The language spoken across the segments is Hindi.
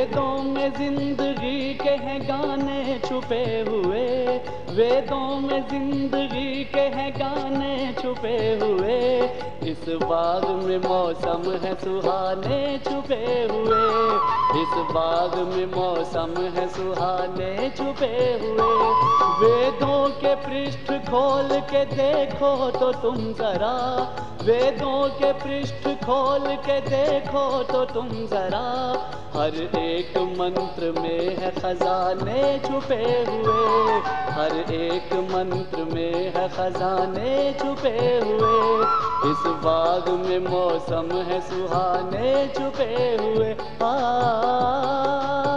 वेदों में ज़िंदगी के हैं गाने छुपे हुए, वेदों में ज़िंदगी के हैं गाने छुपे हुए, इस बाग में मौसम है सुहाने छुपे हुए, इस बाग में मौसम है सुहाने छुपे हुए, वेदों के पृष्ठ खोल के देखो तो तुम जरा, वेदों के पृष्ठ खोल के देखो तो तुम जरा हर एक मंत्र में है खजाने छुपे हुए। हर एक मंत्र में है खजाने छुपे हुए। इस बाग में मौसम है सुहाने छुपे हुए। आ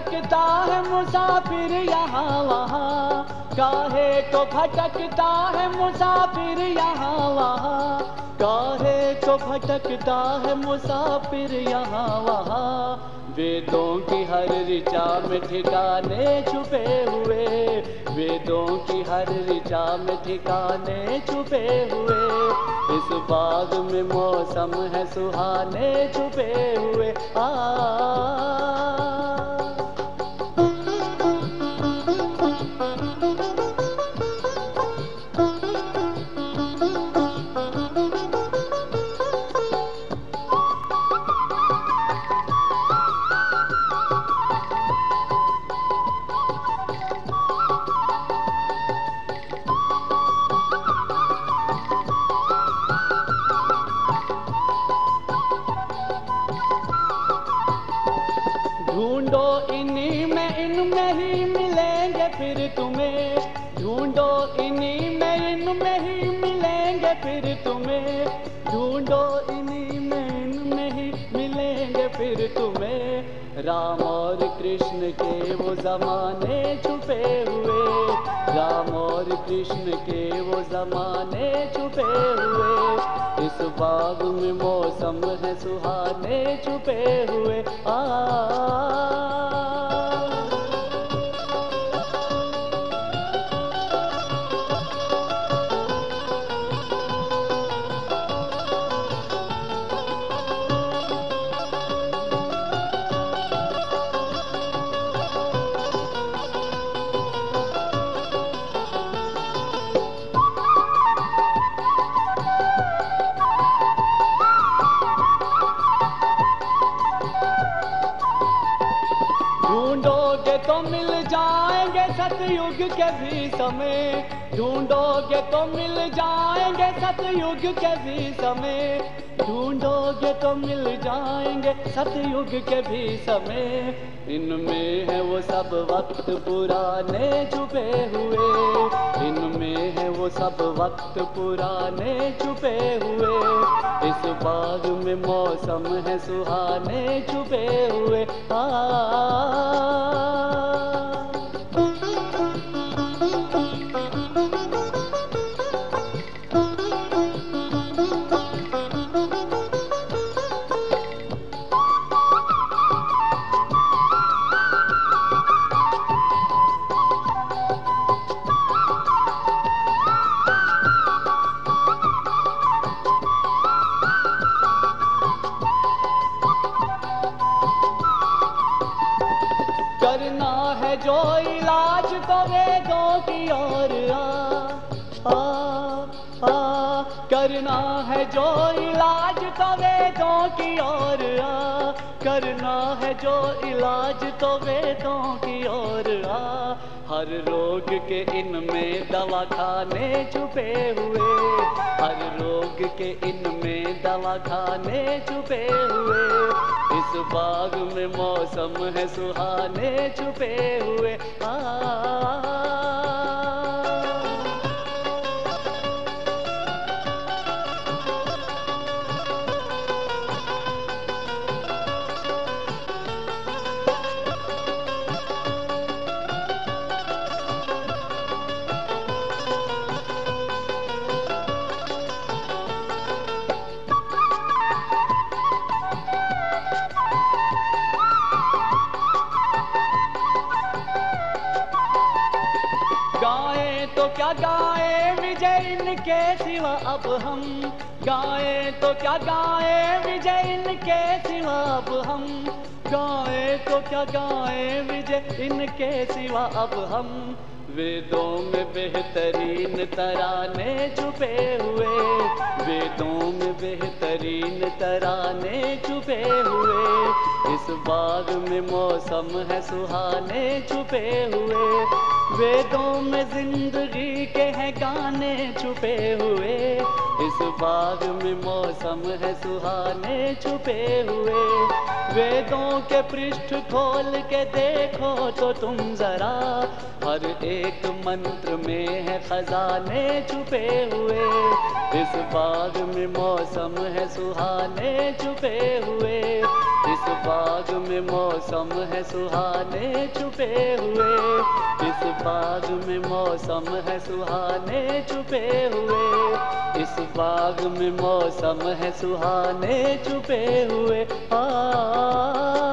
भटकता है मुसाफिर यहाँ वहाँ। काहे को भटकता है मुसाफिर यहाँ वहाँ। काहे को भटकता है मुसाफिर यहाँ वहाँ। वेदों की हर ऋचा में ठिकाने छुपे हुए। वेदों की हर ऋचा में ठिकाने छुपे हुए। इस बाग में मौसम है सुहाने छुपे हुए। आ इन्हीं में इनमें ही मिलेंगे फिर तुम्हें। ढूंढो इन्हीं में इनमें ही मिलेंगे फिर तुम्हें। ढूंढो इन्हीं में इनमें ही मिलेंगे फिर तुम्हें। राम और कृष्ण के वो जमाने छुपे हुए। राम और कृष्ण के वो जमाने छुपे हुए। इस बाग में मौसम है, सुहाने छुपे हुए। आ तो मिल जाएँगे सतयुग के भी समय ढूंढोगे तो मिल जाएँगे सतयुग के भी समय ढूंढोगे तो मिल जाएँगे सतयुग के भी समय इनमें है वो सब वक्त पुराने छुपे हुए। इनमें है वो सब वक्त पुराने छुपे हुए। इस बाग में मौसम है सुहाने छुपे हुए। आ जो इलाज वेदों की ओर, आ आ आ, करना है जो इलाज तो वेदों की ओर, आ, करना है जो इलाज तो वेदों की ओर, आ, हर रोग के इनमें दवा खाने छुपे हुए, हर रोग के इनमें दवा खाने छुपे हुए। इस बाग में मौसम है सुहाने छुपे हुए। आ इनके सिवा अब हम गाए तो क्या गाए? विजय इनके सिवा अब हम गाए तो क्या गाए? विजय इनके सिवा अब हम वेदों में बेहतरीन तराने छुपे हुए, वेदों में बेहतरीन तराने छुपे हुए, इस बाग में मौसम है सुहाने छुपे हुए, वेदों में ज़िंदगी के गाने छुपे हुए। इस बाग में मौसम है सुहाने छुपे हुए। वेदों के पृष्ठ खोल के देखो तो तुम जरा। हर एक मंत्र में है खजाने छुपे हुए। इस बाग में मौसम है सुहाने छुपे हुए। बाग में मौसम है सुहाने छुपे हुए। इस बाग में मौसम है सुहाने छुपे हुए। इस बाग में मौसम है सुहाने छुपे हुए। आ